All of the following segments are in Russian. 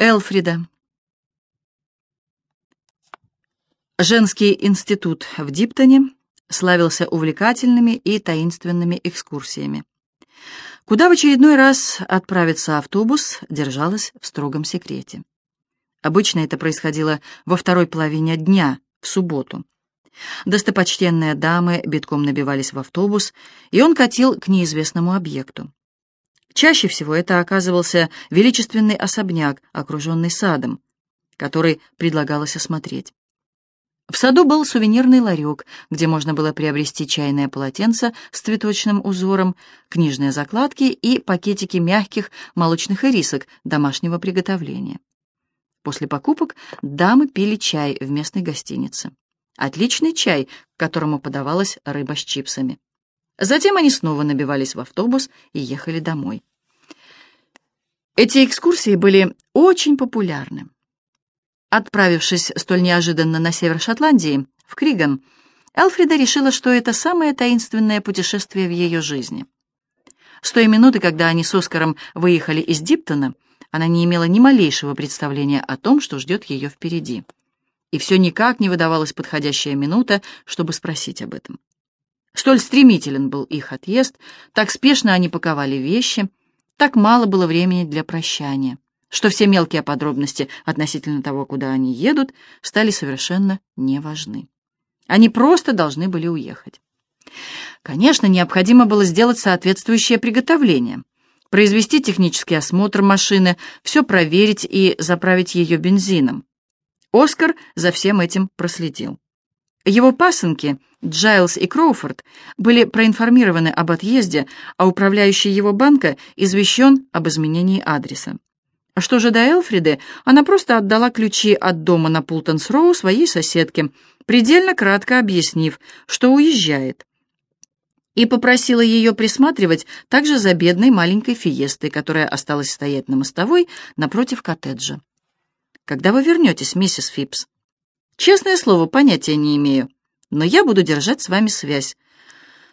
Элфрида. Женский институт в Диптоне славился увлекательными и таинственными экскурсиями. Куда в очередной раз отправиться автобус, держалось в строгом секрете. Обычно это происходило во второй половине дня, в субботу. Достопочтенные дамы битком набивались в автобус, и он катил к неизвестному объекту. Чаще всего это оказывался величественный особняк, окруженный садом, который предлагалось осмотреть. В саду был сувенирный ларек, где можно было приобрести чайное полотенце с цветочным узором, книжные закладки и пакетики мягких молочных ирисок домашнего приготовления. После покупок дамы пили чай в местной гостинице. Отличный чай, к которому подавалась рыба с чипсами. Затем они снова набивались в автобус и ехали домой. Эти экскурсии были очень популярны. Отправившись столь неожиданно на север Шотландии, в Криган, Элфрида решила, что это самое таинственное путешествие в ее жизни. С той минуты, когда они с Оскаром выехали из Диптона, она не имела ни малейшего представления о том, что ждет ее впереди. И все никак не выдавалась подходящая минута, чтобы спросить об этом. Столь стремителен был их отъезд, так спешно они паковали вещи, так мало было времени для прощания, что все мелкие подробности относительно того, куда они едут, стали совершенно неважны. Они просто должны были уехать. Конечно, необходимо было сделать соответствующее приготовление, произвести технический осмотр машины, все проверить и заправить ее бензином. Оскар за всем этим проследил. Его пасынки, Джайлз и Кроуфорд, были проинформированы об отъезде, а управляющий его банка извещен об изменении адреса. А что же до Элфриды, она просто отдала ключи от дома на Пултонс-Роу своей соседке, предельно кратко объяснив, что уезжает. И попросила ее присматривать также за бедной маленькой фиестой, которая осталась стоять на мостовой напротив коттеджа. «Когда вы вернетесь, миссис Фипс?» Честное слово, понятия не имею, но я буду держать с вами связь.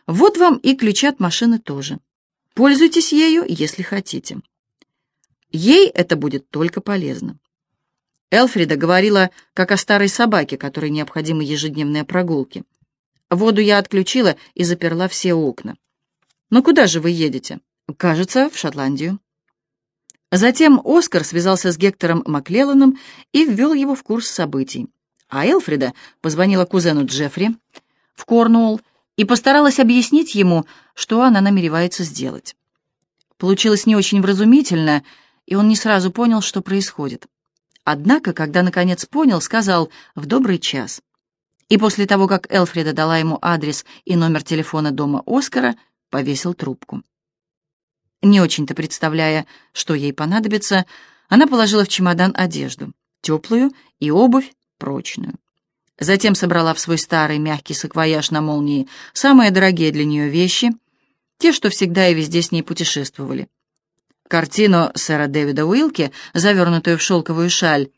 Вот вам и ключи от машины тоже. Пользуйтесь ею, если хотите. Ей это будет только полезно. Элфрида говорила, как о старой собаке, которой необходимы ежедневные прогулки. Воду я отключила и заперла все окна. Но куда же вы едете? Кажется, в Шотландию. Затем Оскар связался с Гектором Маклелланом и ввел его в курс событий. А Элфрида позвонила кузену Джеффри в Корнуолл и постаралась объяснить ему, что она намеревается сделать. Получилось не очень вразумительно, и он не сразу понял, что происходит. Однако, когда наконец понял, сказал «в добрый час». И после того, как Элфрида дала ему адрес и номер телефона дома Оскара, повесил трубку. Не очень-то представляя, что ей понадобится, она положила в чемодан одежду, теплую и обувь, прочную. Затем собрала в свой старый мягкий саквояж на молнии самые дорогие для нее вещи, те, что всегда и везде с ней путешествовали. Картину сэра Дэвида Уилки, завернутую в шелковую шаль,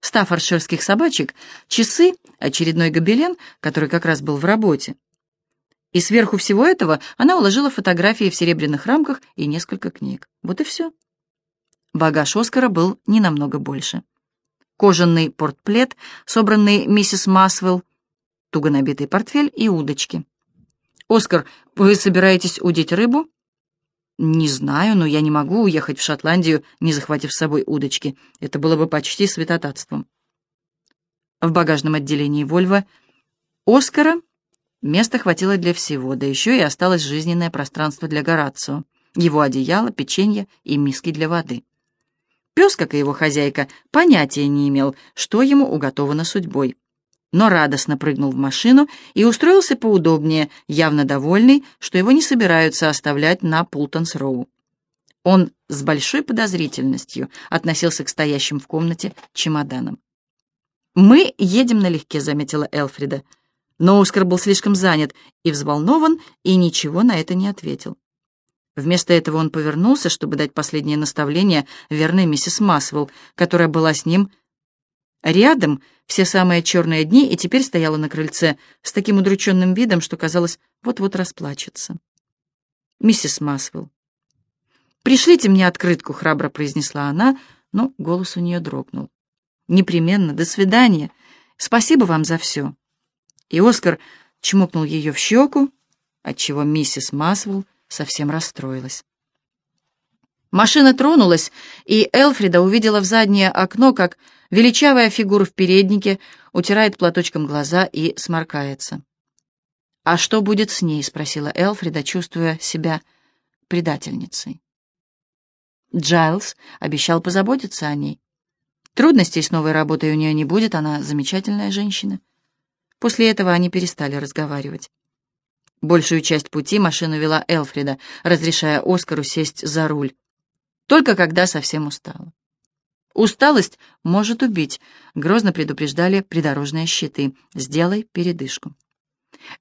стаффордширских собачек, часы, очередной гобелен, который как раз был в работе. И сверху всего этого она уложила фотографии в серебряных рамках и несколько книг. Вот и все. Багаж Оскара был не намного больше кожаный портплет, собранный миссис Масвелл, туго набитый портфель и удочки. «Оскар, вы собираетесь удить рыбу?» «Не знаю, но я не могу уехать в Шотландию, не захватив с собой удочки. Это было бы почти святотатством». В багажном отделении «Вольво» Оскара места хватило для всего, да еще и осталось жизненное пространство для Горацио, его одеяло, печенье и миски для воды. Пес, как и его хозяйка, понятия не имел, что ему уготовано судьбой. Но радостно прыгнул в машину и устроился поудобнее, явно довольный, что его не собираются оставлять на Пултонс-Роу. Он с большой подозрительностью относился к стоящим в комнате чемоданам. «Мы едем налегке», — заметила Элфрида. Но Оскар был слишком занят и взволнован, и ничего на это не ответил. Вместо этого он повернулся, чтобы дать последнее наставление верной миссис Масвелл, которая была с ним рядом все самые черные дни и теперь стояла на крыльце с таким удрученным видом, что, казалось, вот-вот расплачется. «Миссис Масвелл, пришлите мне открытку», — храбро произнесла она, но голос у нее дрогнул. «Непременно. До свидания. Спасибо вам за все». И Оскар чмокнул ее в щеку, отчего миссис Масвелл совсем расстроилась. Машина тронулась, и Элфрида увидела в заднее окно, как величавая фигура в переднике утирает платочком глаза и сморкается. «А что будет с ней?» — спросила Элфрида, чувствуя себя предательницей. Джайлз обещал позаботиться о ней. Трудностей с новой работой у нее не будет, она замечательная женщина. После этого они перестали разговаривать. Большую часть пути машину вела Элфрида, разрешая Оскару сесть за руль. Только когда совсем устала. Усталость может убить, грозно предупреждали придорожные щиты. Сделай передышку.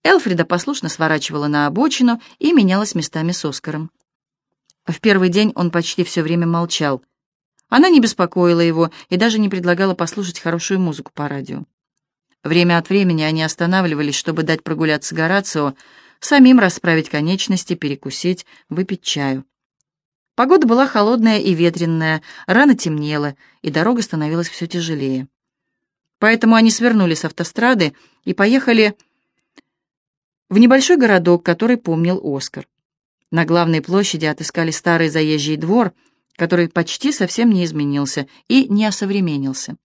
Элфрида послушно сворачивала на обочину и менялась местами с Оскаром. В первый день он почти все время молчал. Она не беспокоила его и даже не предлагала послушать хорошую музыку по радио. Время от времени они останавливались, чтобы дать прогуляться Горацио, самим расправить конечности, перекусить, выпить чаю. Погода была холодная и ветренная, рано темнело, и дорога становилась все тяжелее. Поэтому они свернули с автострады и поехали в небольшой городок, который помнил Оскар. На главной площади отыскали старый заезжий двор, который почти совсем не изменился и не осовременился.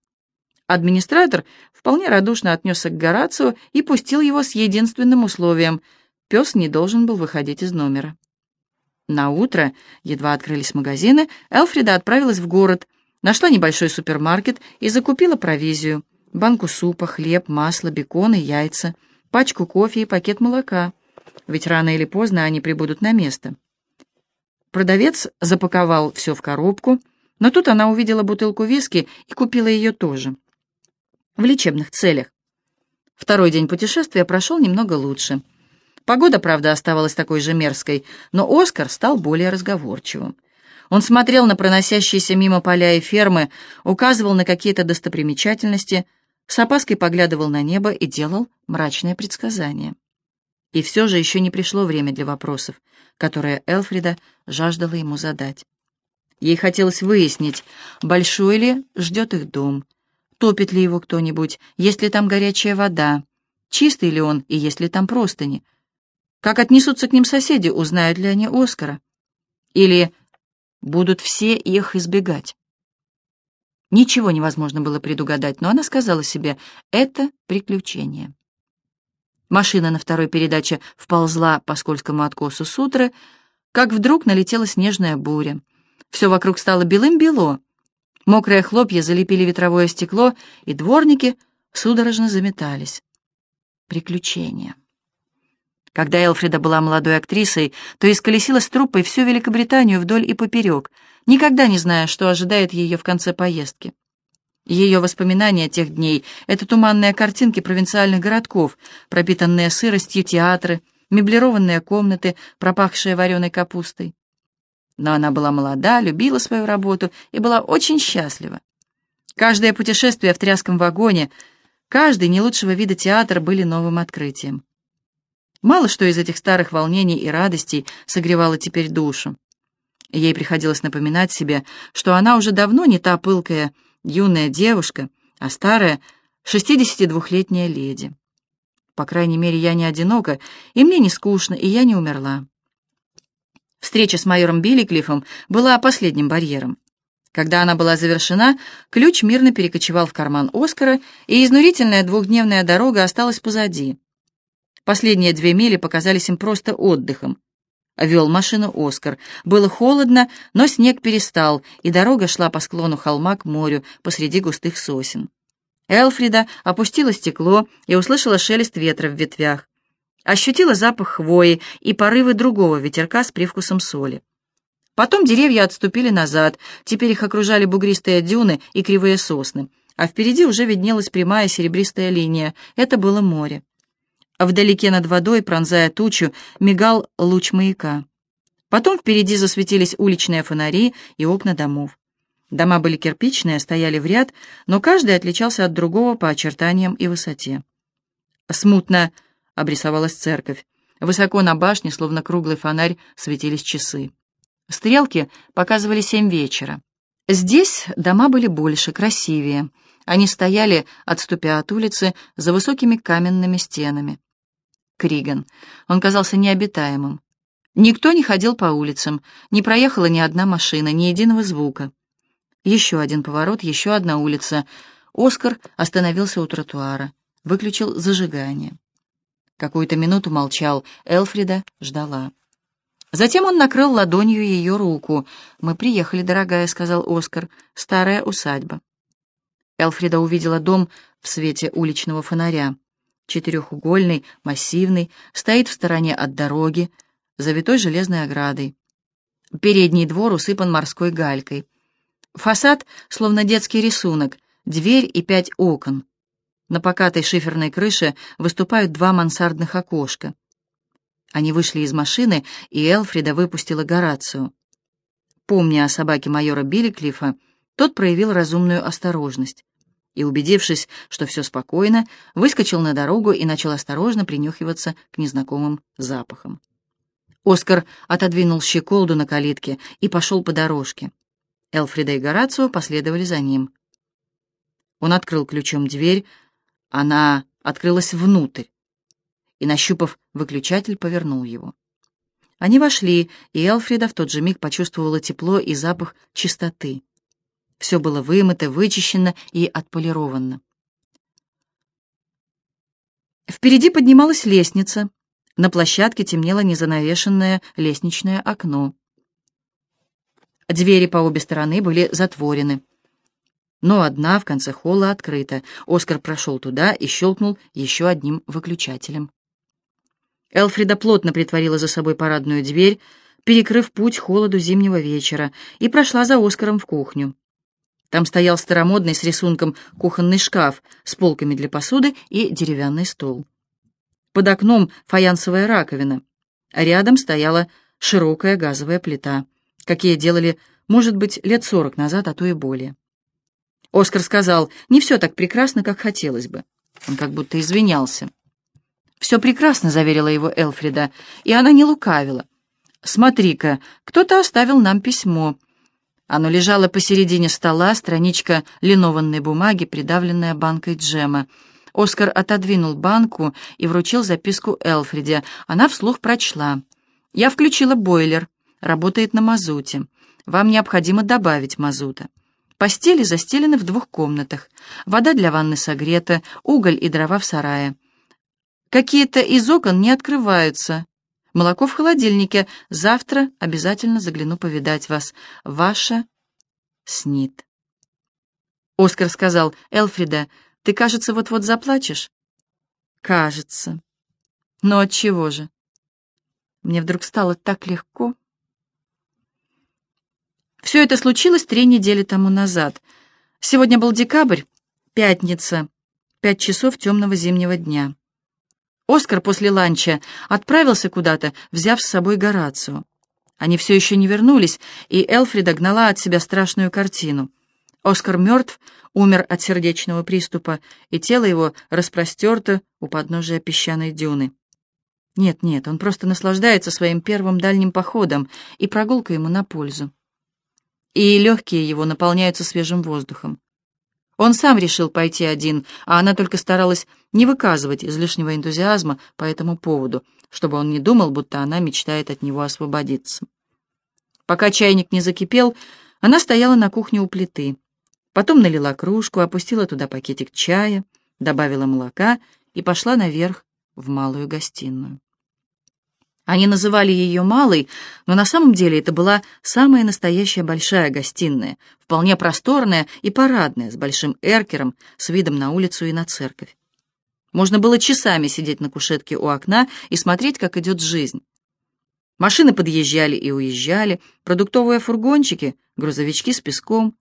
Администратор вполне радушно отнесся к Горацио и пустил его с единственным условием — пес не должен был выходить из номера. На утро, едва открылись магазины, Элфрида отправилась в город, нашла небольшой супермаркет и закупила провизию, банку супа, хлеб, масло, бекон и яйца, пачку кофе и пакет молока, ведь рано или поздно они прибудут на место. Продавец запаковал все в коробку, но тут она увидела бутылку виски и купила ее тоже. В лечебных целях. Второй день путешествия прошел немного лучше. Погода, правда, оставалась такой же мерзкой, но Оскар стал более разговорчивым. Он смотрел на проносящиеся мимо поля и фермы, указывал на какие-то достопримечательности, с опаской поглядывал на небо и делал мрачные предсказания. И все же еще не пришло время для вопросов, которые Элфрида жаждала ему задать. Ей хотелось выяснить, большой ли ждет их дом, топит ли его кто-нибудь, есть ли там горячая вода, чистый ли он и есть ли там простыни, как отнесутся к ним соседи, узнают ли они Оскара? Или будут все их избегать? Ничего невозможно было предугадать, но она сказала себе «это приключение». Машина на второй передаче вползла по скользкому откосу сутры, как вдруг налетела снежная буря. Все вокруг стало белым-бело. Мокрые хлопья залепили ветровое стекло, и дворники судорожно заметались. Приключения. Когда Элфрида была молодой актрисой, то исколесила с труппой всю Великобританию вдоль и поперек, никогда не зная, что ожидает ее в конце поездки. Ее воспоминания тех дней — это туманные картинки провинциальных городков, пропитанные сыростью театры, меблированные комнаты, пропахшие вареной капустой. Но она была молода, любила свою работу и была очень счастлива. Каждое путешествие в тряском вагоне, каждый не лучшего вида театр были новым открытием. Мало что из этих старых волнений и радостей согревало теперь душу. Ей приходилось напоминать себе, что она уже давно не та пылкая юная девушка, а старая, 62-летняя леди. По крайней мере, я не одинока, и мне не скучно, и я не умерла. Встреча с майором Билликлифом была последним барьером. Когда она была завершена, ключ мирно перекочевал в карман Оскара, и изнурительная двухдневная дорога осталась позади. Последние две мили показались им просто отдыхом. Вел машину Оскар. Было холодно, но снег перестал, и дорога шла по склону холма к морю посреди густых сосен. Элфрида опустила стекло и услышала шелест ветра в ветвях. Ощутила запах хвои и порывы другого ветерка с привкусом соли. Потом деревья отступили назад, теперь их окружали бугристые дюны и кривые сосны, а впереди уже виднелась прямая серебристая линия. Это было море. А вдалеке над водой, пронзая тучу, мигал луч маяка. Потом впереди засветились уличные фонари и окна домов. Дома были кирпичные, стояли в ряд, но каждый отличался от другого по очертаниям и высоте. Смутно обрисовалась церковь. Высоко на башне, словно круглый фонарь, светились часы. Стрелки показывали семь вечера. Здесь дома были больше, красивее. Они стояли, отступя от улицы, за высокими каменными стенами. Криган. Он казался необитаемым. Никто не ходил по улицам, не проехала ни одна машина, ни единого звука. Еще один поворот, еще одна улица. Оскар остановился у тротуара, выключил зажигание. Какую-то минуту молчал, Элфрида ждала. Затем он накрыл ладонью ее руку. «Мы приехали, дорогая», — сказал Оскар. «Старая усадьба». Элфрида увидела дом в свете уличного фонаря. Четырехугольный, массивный, стоит в стороне от дороги, завитой железной оградой. Передний двор усыпан морской галькой. Фасад, словно детский рисунок, дверь и пять окон. На покатой шиферной крыше выступают два мансардных окошка. Они вышли из машины, и Элфрида выпустила Горацию. Помня о собаке майора Билликлифа, тот проявил разумную осторожность и, убедившись, что все спокойно, выскочил на дорогу и начал осторожно принюхиваться к незнакомым запахам. Оскар отодвинул щеколду на калитке и пошел по дорожке. Элфрида и Горацио последовали за ним. Он открыл ключом дверь, она открылась внутрь и, нащупав выключатель, повернул его. Они вошли, и Элфрида в тот же миг почувствовала тепло и запах чистоты. Все было вымыто, вычищено и отполировано. Впереди поднималась лестница. На площадке темнело незанавешенное лестничное окно. Двери по обе стороны были затворены. Но одна в конце холла открыта. Оскар прошел туда и щелкнул еще одним выключателем. Элфрида плотно притворила за собой парадную дверь, перекрыв путь холоду зимнего вечера, и прошла за Оскаром в кухню. Там стоял старомодный с рисунком кухонный шкаф с полками для посуды и деревянный стол. Под окном фаянсовая раковина, а рядом стояла широкая газовая плита, какие делали, может быть, лет сорок назад, а то и более. Оскар сказал, не все так прекрасно, как хотелось бы. Он как будто извинялся. «Все прекрасно», — заверила его Элфрида, и она не лукавила. «Смотри-ка, кто-то оставил нам письмо». Оно лежало посередине стола, страничка линованной бумаги, придавленная банкой джема. Оскар отодвинул банку и вручил записку Элфриде. Она вслух прочла. «Я включила бойлер. Работает на мазуте. Вам необходимо добавить мазута. Постели застелены в двух комнатах. Вода для ванны согрета, уголь и дрова в сарае. Какие-то из окон не открываются. Молоко в холодильнике. Завтра обязательно загляну повидать вас. Ваша Снит. Оскар сказал, «Элфрида, ты, кажется, вот-вот заплачешь?» «Кажется. Но от чего же?» Мне вдруг стало так легко. Все это случилось три недели тому назад. Сегодня был декабрь, пятница, пять часов темного зимнего дня. Оскар после ланча отправился куда-то, взяв с собой Горацию. Они все еще не вернулись, и Элфрида гнала от себя страшную картину. Оскар мертв, умер от сердечного приступа, и тело его распростерто у подножия песчаной дюны. Нет-нет, он просто наслаждается своим первым дальним походом, и прогулка ему на пользу. И легкие его наполняются свежим воздухом. Он сам решил пойти один, а она только старалась не выказывать излишнего энтузиазма по этому поводу, чтобы он не думал, будто она мечтает от него освободиться. Пока чайник не закипел, она стояла на кухне у плиты. Потом налила кружку, опустила туда пакетик чая, добавила молока и пошла наверх в малую гостиную. Они называли ее «малой», но на самом деле это была самая настоящая большая гостиная, вполне просторная и парадная, с большим эркером, с видом на улицу и на церковь. Можно было часами сидеть на кушетке у окна и смотреть, как идет жизнь. Машины подъезжали и уезжали, продуктовые фургончики, грузовички с песком.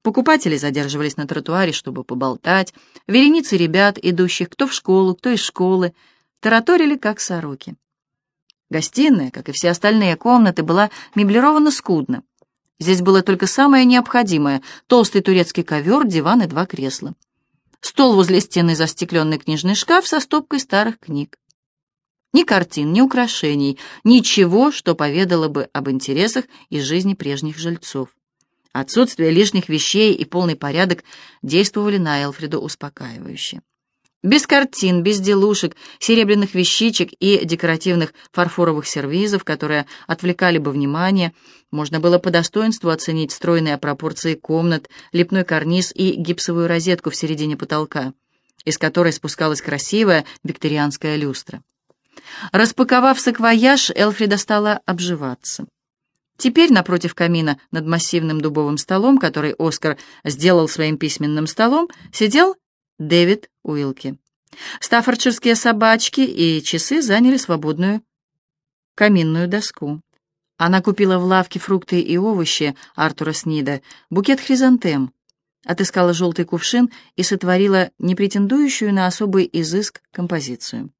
Покупатели задерживались на тротуаре, чтобы поболтать, вереницы ребят, идущих кто в школу, кто из школы, тараторили, как сороки. Гостиная, как и все остальные комнаты, была меблирована скудно. Здесь было только самое необходимое — толстый турецкий ковер, диван и два кресла. Стол возле стены, застекленный книжный шкаф со стопкой старых книг. Ни картин, ни украшений, ничего, что поведало бы об интересах из жизни прежних жильцов. Отсутствие лишних вещей и полный порядок действовали на Элфриду успокаивающе. Без картин, без делушек, серебряных вещичек и декоративных фарфоровых сервизов, которые отвлекали бы внимание, можно было по достоинству оценить стройные пропорции комнат, лепной карниз и гипсовую розетку в середине потолка, из которой спускалась красивая викторианская люстра. Распаковав саквояж, Элфрида стала обживаться. Теперь напротив камина над массивным дубовым столом, который Оскар сделал своим письменным столом, сидел Дэвид Уилки. Стаффордширские собачки и часы заняли свободную каминную доску. Она купила в лавке фрукты и овощи Артура Снида, букет хризантем, отыскала желтый кувшин и сотворила непретендующую на особый изыск композицию.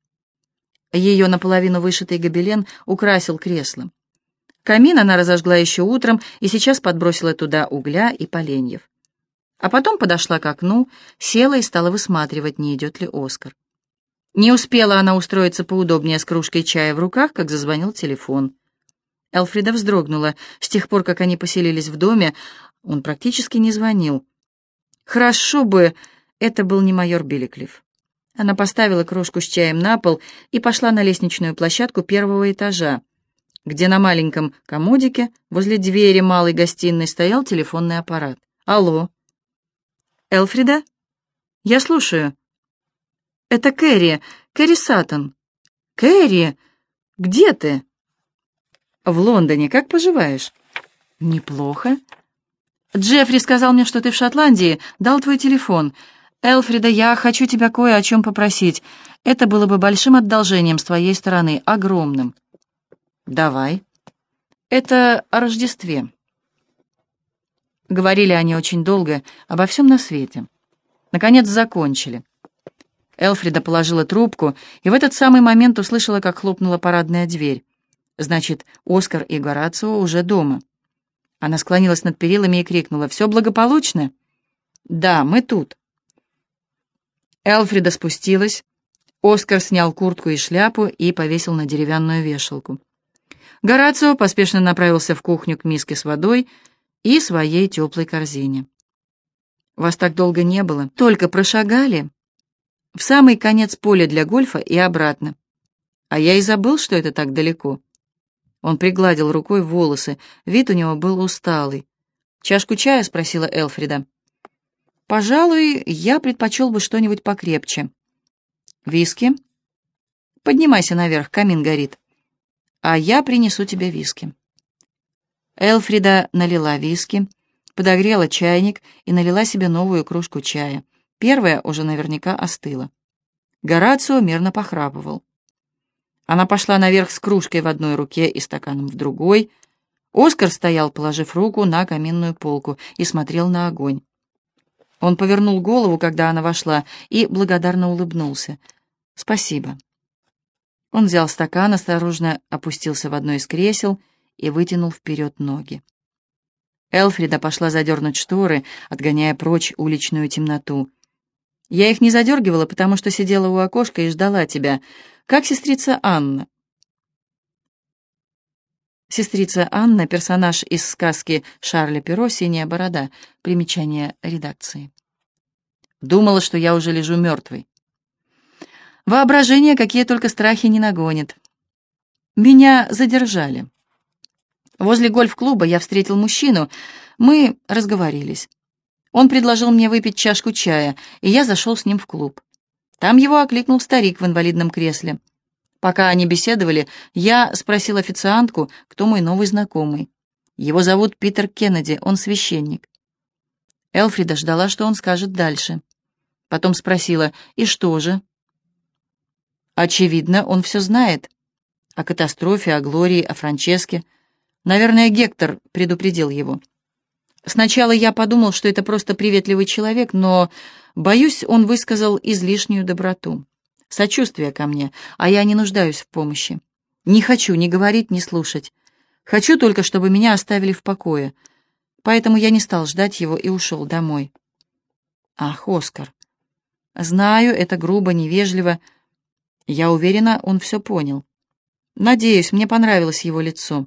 Ее наполовину вышитый гобелен украсил кресло. Камин она разожгла еще утром и сейчас подбросила туда угля и поленьев. А потом подошла к окну, села и стала высматривать, не идет ли Оскар. Не успела она устроиться поудобнее с кружкой чая в руках, как зазвонил телефон. Элфрида вздрогнула. С тех пор, как они поселились в доме, он практически не звонил. Хорошо бы это был не майор Биликлифф. Она поставила кружку с чаем на пол и пошла на лестничную площадку первого этажа, где на маленьком комодике возле двери малой гостиной стоял телефонный аппарат. «Алло?» «Элфрида?» «Я слушаю». «Это Кэрри, Кэрри Саттон». «Кэрри, где ты?» «В Лондоне. Как поживаешь?» «Неплохо». «Джеффри сказал мне, что ты в Шотландии, дал твой телефон. Элфрида, я хочу тебя кое о чем попросить. Это было бы большим одолжением с твоей стороны, огромным». «Давай». «Это о Рождестве». Говорили они очень долго, обо всем на свете. Наконец закончили. Элфрида положила трубку, и в этот самый момент услышала, как хлопнула парадная дверь. Значит, Оскар и Горацио уже дома. Она склонилась над перилами и крикнула, «Все благополучно?» «Да, мы тут». Элфрида спустилась. Оскар снял куртку и шляпу и повесил на деревянную вешалку. Горацио поспешно направился в кухню к миске с водой, и своей теплой корзине. Вас так долго не было, только прошагали в самый конец поля для гольфа и обратно. А я и забыл, что это так далеко. Он пригладил рукой волосы, вид у него был усталый. «Чашку чая?» — спросила Элфрида. «Пожалуй, я предпочел бы что-нибудь покрепче». «Виски?» «Поднимайся наверх, камин горит. А я принесу тебе виски». Элфрида налила виски, подогрела чайник и налила себе новую кружку чая. Первая уже наверняка остыла. Горацио мерно похрапывал. Она пошла наверх с кружкой в одной руке и стаканом в другой. Оскар стоял, положив руку на каминную полку, и смотрел на огонь. Он повернул голову, когда она вошла, и благодарно улыбнулся. «Спасибо». Он взял стакан, осторожно опустился в одно из кресел — и вытянул вперед ноги. Элфрида пошла задернуть шторы, отгоняя прочь уличную темноту. «Я их не задергивала, потому что сидела у окошка и ждала тебя, как сестрица Анна». Сестрица Анна — персонаж из сказки Шарля Перо «Синяя борода», примечание редакции. Думала, что я уже лежу мертвый. Воображение, какие только страхи не нагонит. Меня задержали. Возле гольф-клуба я встретил мужчину. Мы разговорились. Он предложил мне выпить чашку чая, и я зашел с ним в клуб. Там его окликнул старик в инвалидном кресле. Пока они беседовали, я спросил официантку, кто мой новый знакомый. Его зовут Питер Кеннеди, он священник. Элфрида ждала, что он скажет дальше. Потом спросила, и что же? Очевидно, он все знает. О катастрофе, о Глории, о Франческе. Наверное, Гектор предупредил его. Сначала я подумал, что это просто приветливый человек, но, боюсь, он высказал излишнюю доброту. Сочувствие ко мне, а я не нуждаюсь в помощи. Не хочу ни говорить, ни слушать. Хочу только, чтобы меня оставили в покое. Поэтому я не стал ждать его и ушел домой. Ах, Оскар. Знаю, это грубо, невежливо. Я уверена, он все понял. Надеюсь, мне понравилось его лицо.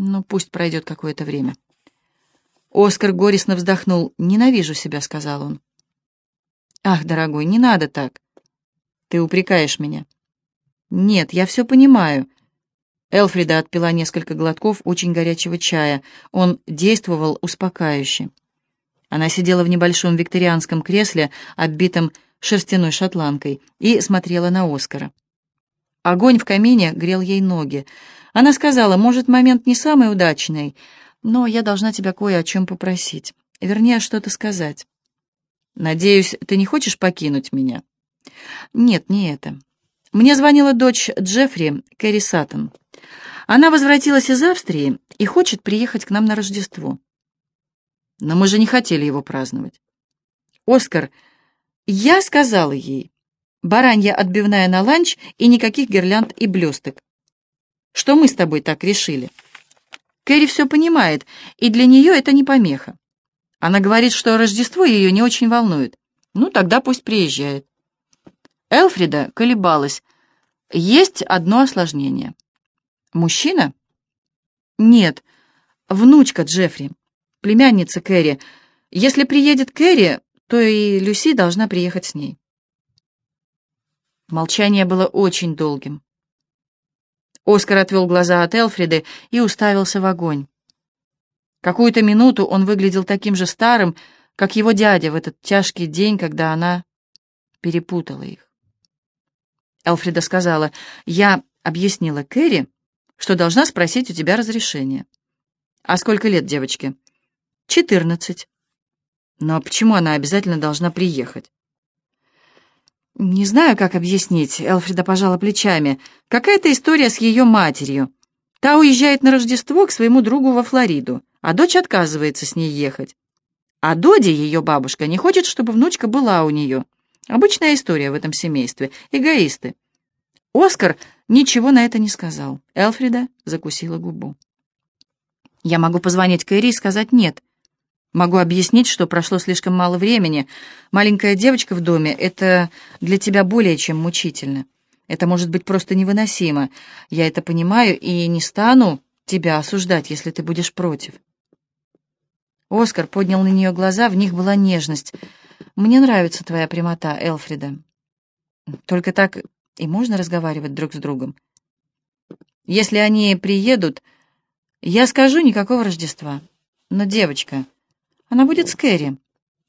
Но пусть пройдет какое-то время. Оскар горестно вздохнул. «Ненавижу себя», — сказал он. «Ах, дорогой, не надо так. Ты упрекаешь меня». «Нет, я все понимаю». Элфрида отпила несколько глотков очень горячего чая. Он действовал успокаивающе. Она сидела в небольшом викторианском кресле, оббитом шерстяной шотландкой, и смотрела на Оскара. Огонь в камине грел ей ноги. Она сказала, может, момент не самый удачный, но я должна тебя кое о чем попросить. Вернее, что-то сказать. Надеюсь, ты не хочешь покинуть меня? Нет, не это. Мне звонила дочь Джеффри, Кэрри Саттон. Она возвратилась из Австрии и хочет приехать к нам на Рождество. Но мы же не хотели его праздновать. Оскар, я сказала ей, баранья отбивная на ланч и никаких гирлянд и блесток. Что мы с тобой так решили? Кэрри все понимает, и для нее это не помеха. Она говорит, что Рождество ее не очень волнует. Ну, тогда пусть приезжает. Элфрида колебалась. Есть одно осложнение. Мужчина? Нет, внучка Джеффри, племянница Кэрри. Если приедет Кэрри, то и Люси должна приехать с ней. Молчание было очень долгим. Оскар отвел глаза от Элфриды и уставился в огонь. Какую-то минуту он выглядел таким же старым, как его дядя в этот тяжкий день, когда она перепутала их. Элфрида сказала, «Я объяснила Кэрри, что должна спросить у тебя разрешение». «А сколько лет девочке?» «Четырнадцать». «Но почему она обязательно должна приехать?» «Не знаю, как объяснить», — Элфрида пожала плечами. «Какая-то история с ее матерью. Та уезжает на Рождество к своему другу во Флориду, а дочь отказывается с ней ехать. А Доди, ее бабушка, не хочет, чтобы внучка была у нее. Обычная история в этом семействе. Эгоисты». Оскар ничего на это не сказал. Элфрида закусила губу. «Я могу позвонить Кэрри и сказать «нет». Могу объяснить, что прошло слишком мало времени. Маленькая девочка в доме — это для тебя более чем мучительно. Это может быть просто невыносимо. Я это понимаю и не стану тебя осуждать, если ты будешь против. Оскар поднял на нее глаза, в них была нежность. «Мне нравится твоя прямота, Элфрида. Только так и можно разговаривать друг с другом. Если они приедут, я скажу никакого Рождества. Но, девочка, она будет с Кэрри.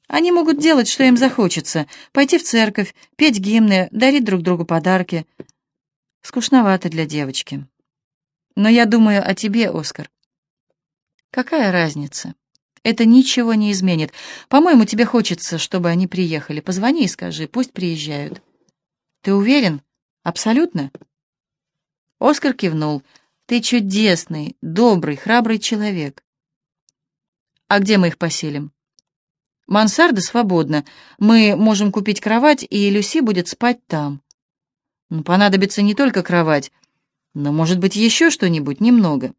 Они могут делать, что им захочется, пойти в церковь, петь гимны, дарить друг другу подарки. Скучновато для девочки. Но я думаю о тебе, Оскар. Какая разница? Это ничего не изменит. По-моему, тебе хочется, чтобы они приехали. Позвони и скажи, пусть приезжают. Ты уверен? Абсолютно? Оскар кивнул. Ты чудесный, добрый, храбрый человек. «А где мы их поселим?» «Мансарда свободна. Мы можем купить кровать, и Люси будет спать там». «Ну, понадобится не только кровать, но, может быть, еще что-нибудь, немного».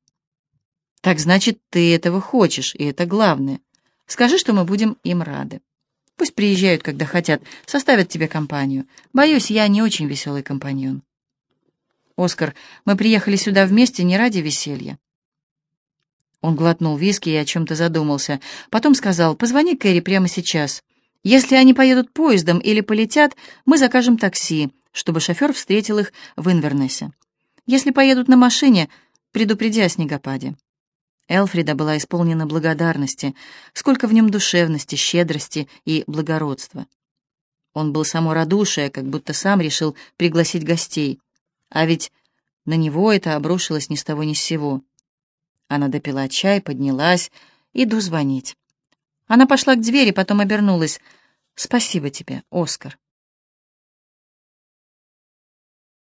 «Так значит, ты этого хочешь, и это главное. Скажи, что мы будем им рады. Пусть приезжают, когда хотят, составят тебе компанию. Боюсь, я не очень веселый компаньон». «Оскар, мы приехали сюда вместе не ради веселья. Он глотнул виски и о чем-то задумался. Потом сказал, «Позвони Кэрри прямо сейчас. Если они поедут поездом или полетят, мы закажем такси, чтобы шофер встретил их в Инвернесе. Если поедут на машине, предупреди о снегопаде». Элфрида была исполнена благодарности, сколько в нем душевности, щедрости и благородства. Он был само радушие, как будто сам решил пригласить гостей. А ведь на него это обрушилось ни с того ни с сего. Она допила чай, поднялась. Иду звонить. Она пошла к двери, потом обернулась. «Спасибо тебе, Оскар».